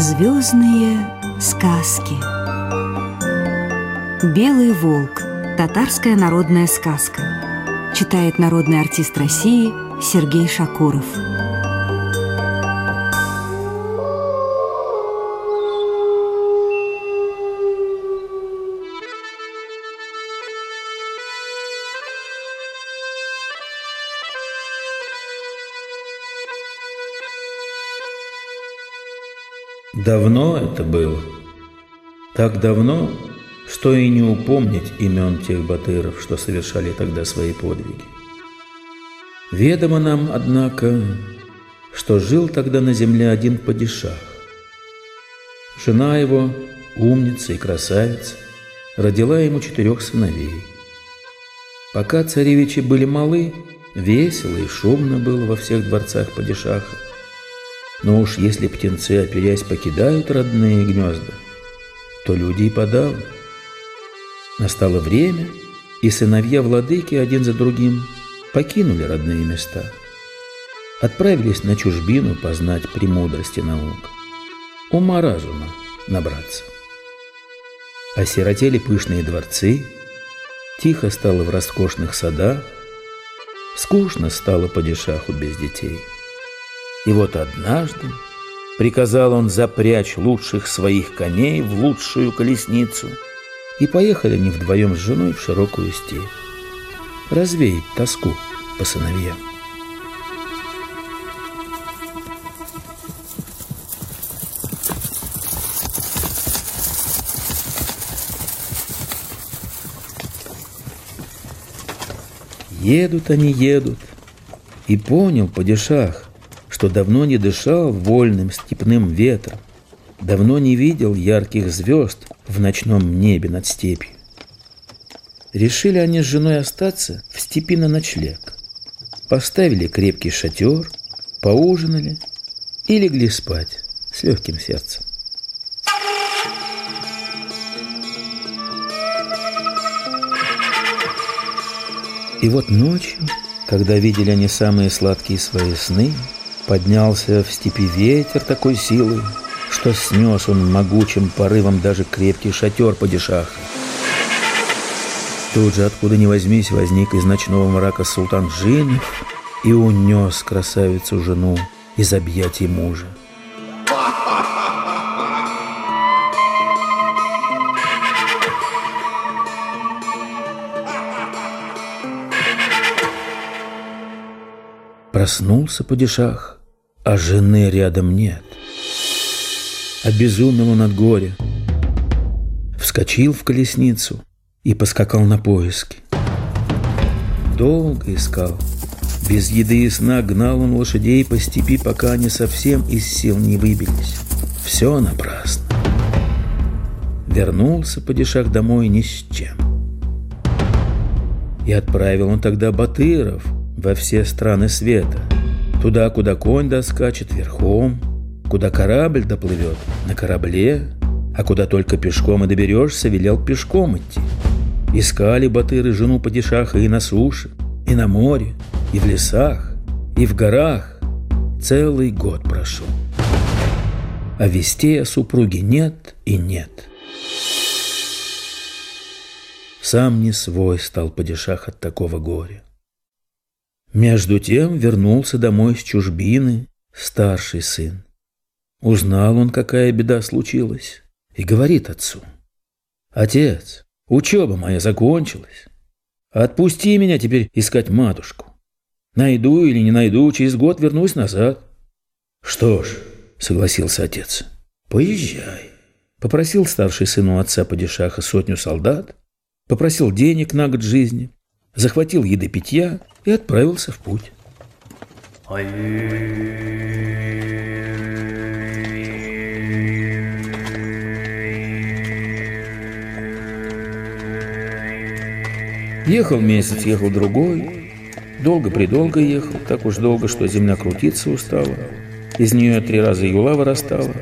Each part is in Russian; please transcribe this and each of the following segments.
Звездные сказки. Белый волк. Татарская народная сказка Читает народный артист России Сергей Шакуров Давно это было. Так давно, что и не упомнить имен тех батыров, что совершали тогда свои подвиги. Ведомо нам, однако, что жил тогда на земле один падишах. Жена его, умница и красавица, родила ему четырех сыновей. Пока царевичи были малы, весело и шумно было во всех дворцах падишаха. Но уж если птенцы, оперясь, покидают родные гнезда, то люди и подавно. Настало время, и сыновья владыки один за другим покинули родные места. Отправились на чужбину познать премудрости наук, ума разума набраться. Осиротели пышные дворцы, тихо стало в роскошных садах, скучно стало падишаху без детей. И вот однажды приказал он запрячь лучших своих коней в лучшую колесницу, и поехали они вдвоем с женой в широкую степь, развеять тоску по сыновьям. Едут они, едут, и понял падишах, что давно не дышал вольным степным ветром, давно не видел ярких звезд в ночном небе над степью. Решили они с женой остаться в степи на ночлег. Поставили крепкий шатер, поужинали и легли спать с легким сердцем. И вот ночью, когда видели они самые сладкие свои сны, Поднялся в степи ветер такой силы, Что снес он могучим порывом Даже крепкий шатер падишаха. Тут же, откуда ни возьмись, возник из ночного мрака султан Джинов И унес красавицу жену из объятий мужа. Проснулся падишах, а жены рядом нет. Обезумел он от горя, вскочил в колесницу и поскакал на поиски. Долго искал, без еды и сна гнал он лошадей по степи, пока они совсем из сил не выбились. Все напрасно. Вернулся падишах домой ни с чем. И отправил он тогда батыров во все страны света – Туда, куда конь доскачет верхом, куда корабль доплывет на корабле, а куда только пешком и доберешься, велел пешком идти. Искали батыры жену падишаха и на суше, и на море, и в лесах, и в горах. Целый год прошел. А вестей о супруге нет и нет. Сам не свой стал падишах от такого горя. Между тем вернулся домой с чужбины старший сын. Узнал он, какая беда случилась, и говорит отцу. «Отец, учеба моя закончилась. Отпусти меня теперь искать матушку. Найду или не найду, через год вернусь назад». «Что ж», — согласился отец, — «поезжай». Попросил старший сын у отца падишаха сотню солдат, попросил денег на год жизни, захватил еды питья и отправился в путь. Ехал месяц, ехал другой, долго-предолго ехал, так уж долго, что земля крутиться устала. Из нее три раза юла вырастала,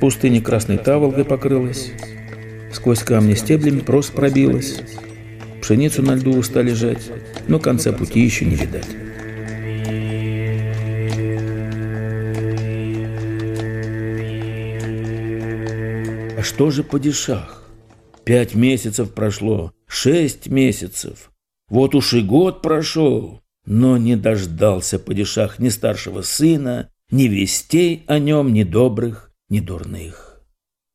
пустыня красной таволгой покрылась, сквозь камни стеблями просто пробилась. Пшеницу на льду устали лежать, но конца пути еще не видать. А что же падишах? Пять месяцев прошло, шесть месяцев. Вот уж и год прошел, но не дождался падишах ни старшего сына, ни вестей о нем, ни добрых, ни дурных.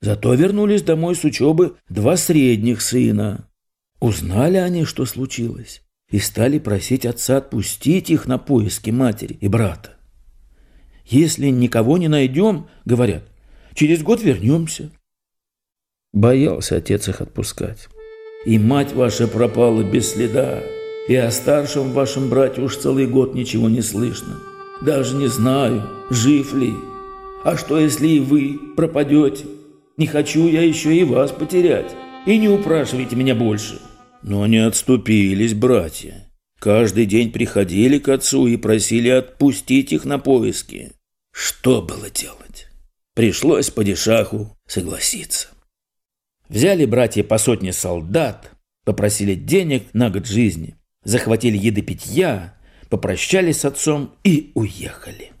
Зато вернулись домой с учебы два средних сына. Узнали они, что случилось, и стали просить отца отпустить их на поиски матери и брата. Если никого не найдем, говорят, через год вернемся. Боялся отец их отпускать. И мать ваша пропала без следа, и о старшем вашем брате уж целый год ничего не слышно. Даже не знаю, жив ли. А что, если и вы пропадете? Не хочу я еще и вас потерять. И не упрашивайте меня больше. Но не отступились братья. Каждый день приходили к отцу и просили отпустить их на поиски. Что было делать? Пришлось по дешаху согласиться. Взяли братья по сотне солдат, попросили денег на год жизни, захватили еды питья, попрощались с отцом и уехали.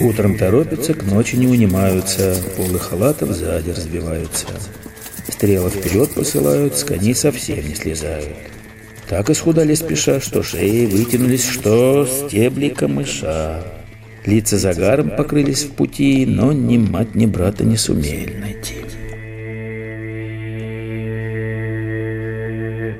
Утром торопятся, к ночи не унимаются, полы халатов сзади разбиваются. Стрелы вперед посылают, с коней совсем не слезают. Так исхудали спеша, что шеи вытянулись, что стебли камыша. Лица загаром покрылись в пути, но ни мать, ни брата не сумели найти.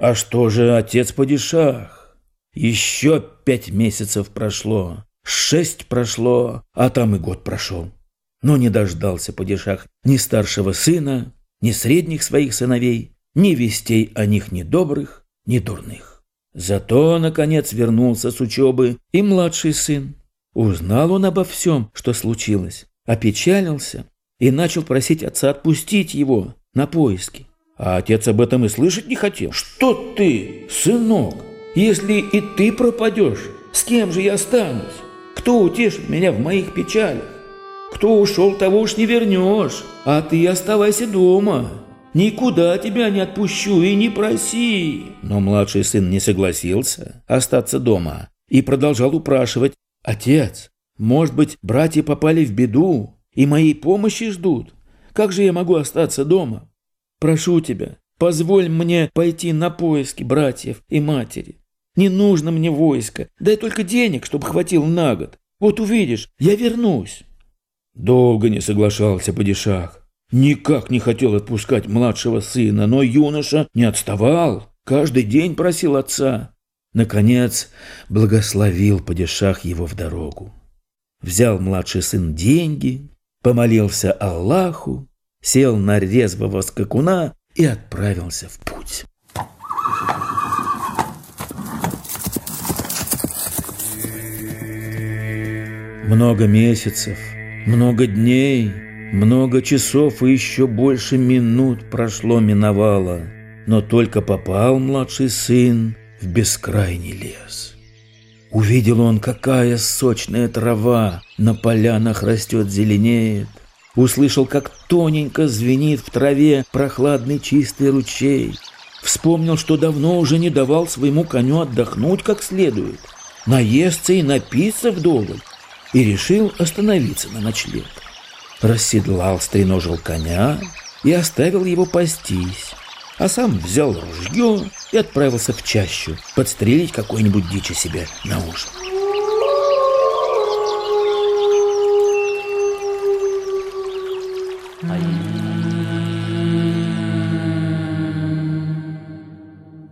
А что же отец падишах? Еще пять месяцев прошло, шесть прошло, а там и год прошел. Но не дождался падишах ни старшего сына, ни средних своих сыновей, ни вестей о них ни добрых, ни дурных. Зато, наконец, вернулся с учебы и младший сын. Узнал он обо всем, что случилось, опечалился и начал просить отца отпустить его на поиски. А отец об этом и слышать не хотел. «Что ты, сынок? Если и ты пропадешь, с кем же я останусь? Кто утешит меня в моих печалях? Кто ушел, того уж не вернешь, а ты оставайся дома. Никуда тебя не отпущу и не проси». Но младший сын не согласился остаться дома и продолжал упрашивать «Отец, может быть, братья попали в беду и моей помощи ждут? Как же я могу остаться дома? Прошу тебя, позволь мне пойти на поиски братьев и матери. Не нужно мне войска, дай только денег, чтобы хватило на год. Вот увидишь, я вернусь». Долго не соглашался падишах. Никак не хотел отпускать младшего сына, но юноша не отставал. Каждый день просил отца. Наконец, благословил падишах его в дорогу. Взял младший сын деньги, помолился Аллаху, сел на резвого скакуна и отправился в путь. Много месяцев, много дней, много часов и еще больше минут прошло миновало, но только попал младший сын в бескрайний лес. Увидел он, какая сочная трава на полянах растет, зеленеет. Услышал, как тоненько звенит в траве прохладный чистый ручей. Вспомнил, что давно уже не давал своему коню отдохнуть как следует, наесться и напиться вдоволь, и решил остановиться на ночлег. Расседлал, стреножил коня и оставил его пастись, а сам взял ружье и отправился в чащу подстрелить какой-нибудь дичи себе на ужин.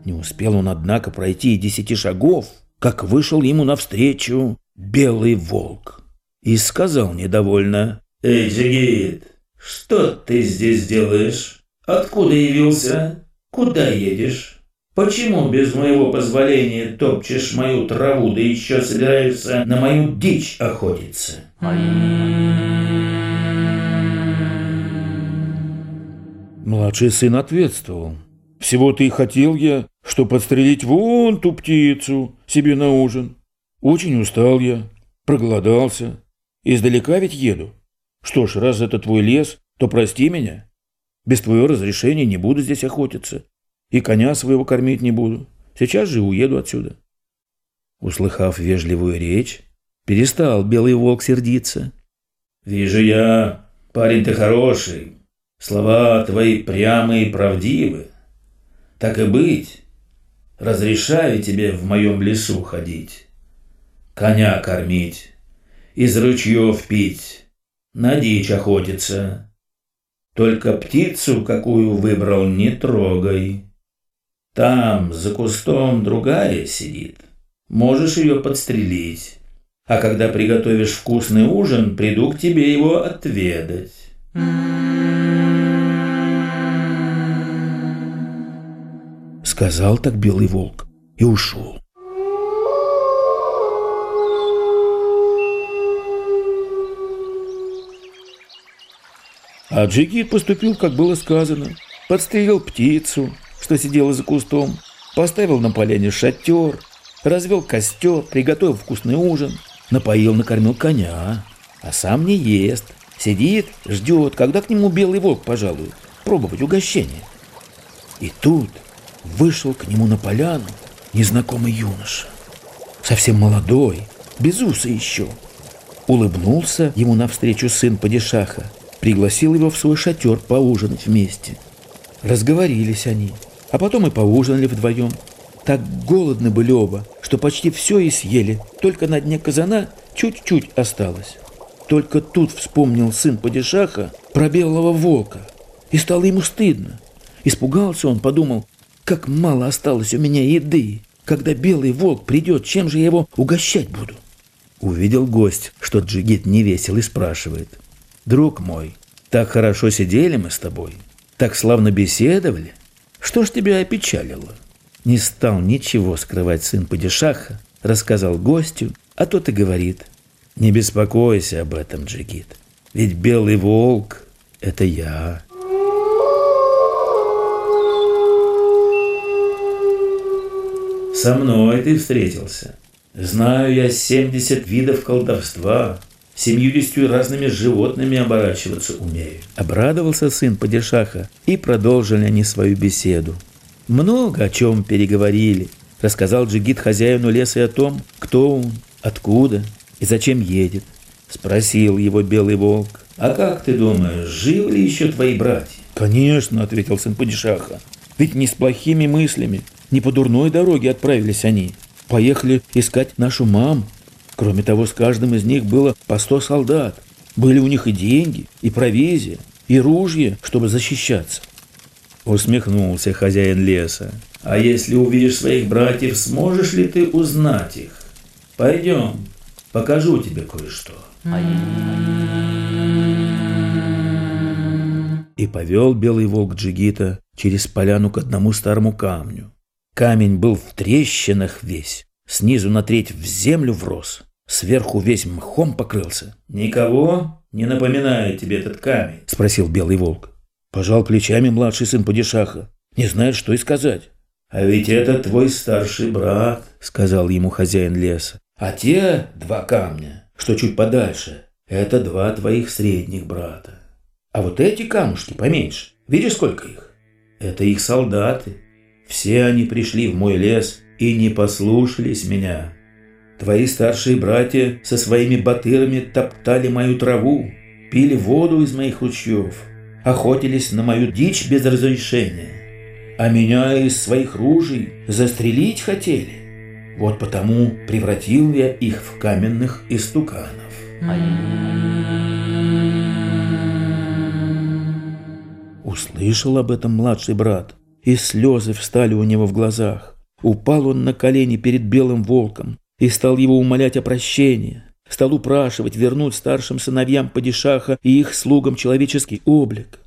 Не успел он, однако, пройти и десяти шагов, как вышел ему навстречу белый волк и сказал недовольно, «Эй, Джигит, что ты здесь делаешь?» Откуда явился? Куда едешь? Почему без моего позволения топчешь мою траву, да еще собираешься на мою дичь охотиться? Младший сын ответствовал. Всего-то и хотел я, что подстрелить вон ту птицу себе на ужин. Очень устал я, проголодался. Издалека ведь еду. Что ж, раз это твой лес, то прости меня. Без твоего разрешения не буду здесь охотиться. И коня своего кормить не буду. Сейчас же уеду отсюда. Услыхав вежливую речь, перестал белый волк сердиться. Вижу я, парень ты хороший, слова твои прямые и правдивы. Так и быть, разрешаю тебе в моем лесу ходить, коня кормить, из ручьев пить, на дичь охотиться. Только птицу, какую выбрал, не трогай. Там, за кустом, другая сидит. Можешь ее подстрелить. А когда приготовишь вкусный ужин, приду к тебе его отведать. Сказал так белый волк и ушел. А Джигит поступил, как было сказано. Подстрелил птицу, что сидела за кустом, поставил на поляне шатер, развел костер, приготовил вкусный ужин, напоил, накормил коня, а сам не ест. Сидит, ждет, когда к нему белый волк пожалует, пробовать угощение. И тут вышел к нему на поляну незнакомый юноша, совсем молодой, без уса еще. Улыбнулся ему навстречу сын падишаха, пригласил его в свой шатер поужинать вместе. Разговорились они, а потом и поужинали вдвоем. Так голодны были оба, что почти все и съели, только на дне казана чуть-чуть осталось. Только тут вспомнил сын падишаха про белого волка, и стало ему стыдно. Испугался он, подумал, как мало осталось у меня еды. Когда белый волк придет, чем же я его угощать буду? Увидел гость, что Джигит не весел и спрашивает. «Друг мой, так хорошо сидели мы с тобой, так славно беседовали. Что ж тебя опечалило?» Не стал ничего скрывать сын падишаха, рассказал гостю, а тот и говорит. «Не беспокойся об этом, Джигит, ведь белый волк — это я». Со мной ты встретился. Знаю я семьдесят видов колдовства, семьюдесятью разными животными оборачиваться умею. Обрадовался сын падишаха, и продолжили они свою беседу. Много о чем переговорили. Рассказал Джигит хозяину леса и о том, кто он, откуда и зачем едет. Спросил его белый волк. «А как ты думаешь, живы ли еще твои братья?» «Конечно», — ответил сын падишаха. «Ведь не с плохими мыслями, не по дурной дороге отправились они. Поехали искать нашу мам. Кроме того, с каждым из них было по сто солдат. Были у них и деньги, и провизия, и ружья, чтобы защищаться. Усмехнулся хозяин леса. А если увидишь своих братьев, сможешь ли ты узнать их? Пойдем, покажу тебе кое-что. И повел белый волк Джигита через поляну к одному старому камню. Камень был в трещинах весь, снизу на треть в землю врос, сверху весь мхом покрылся. «Никого не напоминает тебе этот камень?» – спросил белый волк. Пожал плечами младший сын падишаха. Не знает, что и сказать. «А ведь это твой старший брат», — сказал ему хозяин леса. «А те два камня, что чуть подальше, это два твоих средних брата. А вот эти камушки поменьше, видишь, сколько их? Это их солдаты. Все они пришли в мой лес и не послушались меня. Твои старшие братья со своими батырами топтали мою траву, пили воду из моих ручьев, охотились на мою дичь без разрешения, а меня из своих ружей застрелить хотели. Вот потому превратил я их в каменных истуканов. Услышал об этом младший брат, и слезы встали у него в глазах. Упал он на колени перед белым волком и стал его умолять о прощении. Стал упрашивать вернуть старшим сыновьям падишаха и их слугам человеческий облик.